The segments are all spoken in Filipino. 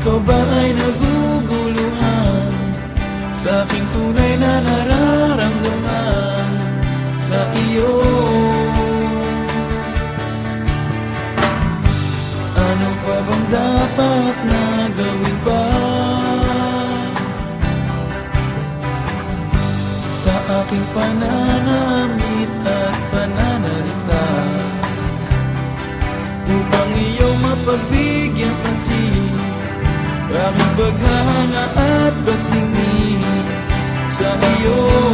ikaw ba ay naguguluhan? Sa aking tunay na nararamdaman Sa iyo. Ano pa bang dapat na gawin pa? Sa aking pananamit at pananalita Upang iyong pansin Aking paghanga at pagtingin Sa iyo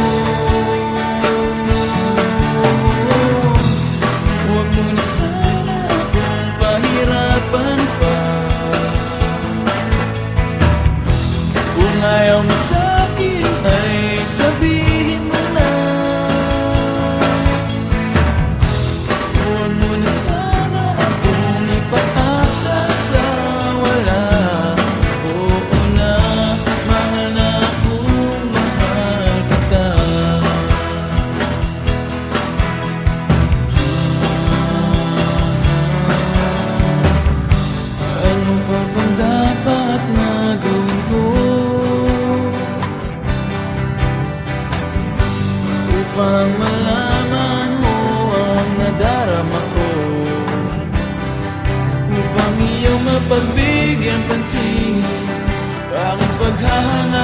Mapagbigyan pansin. Ang paghahanga